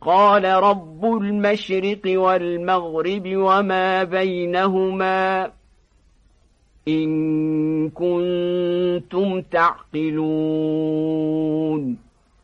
قال رب المشرق والمغرب وما بينهما إن كنتم تعقلون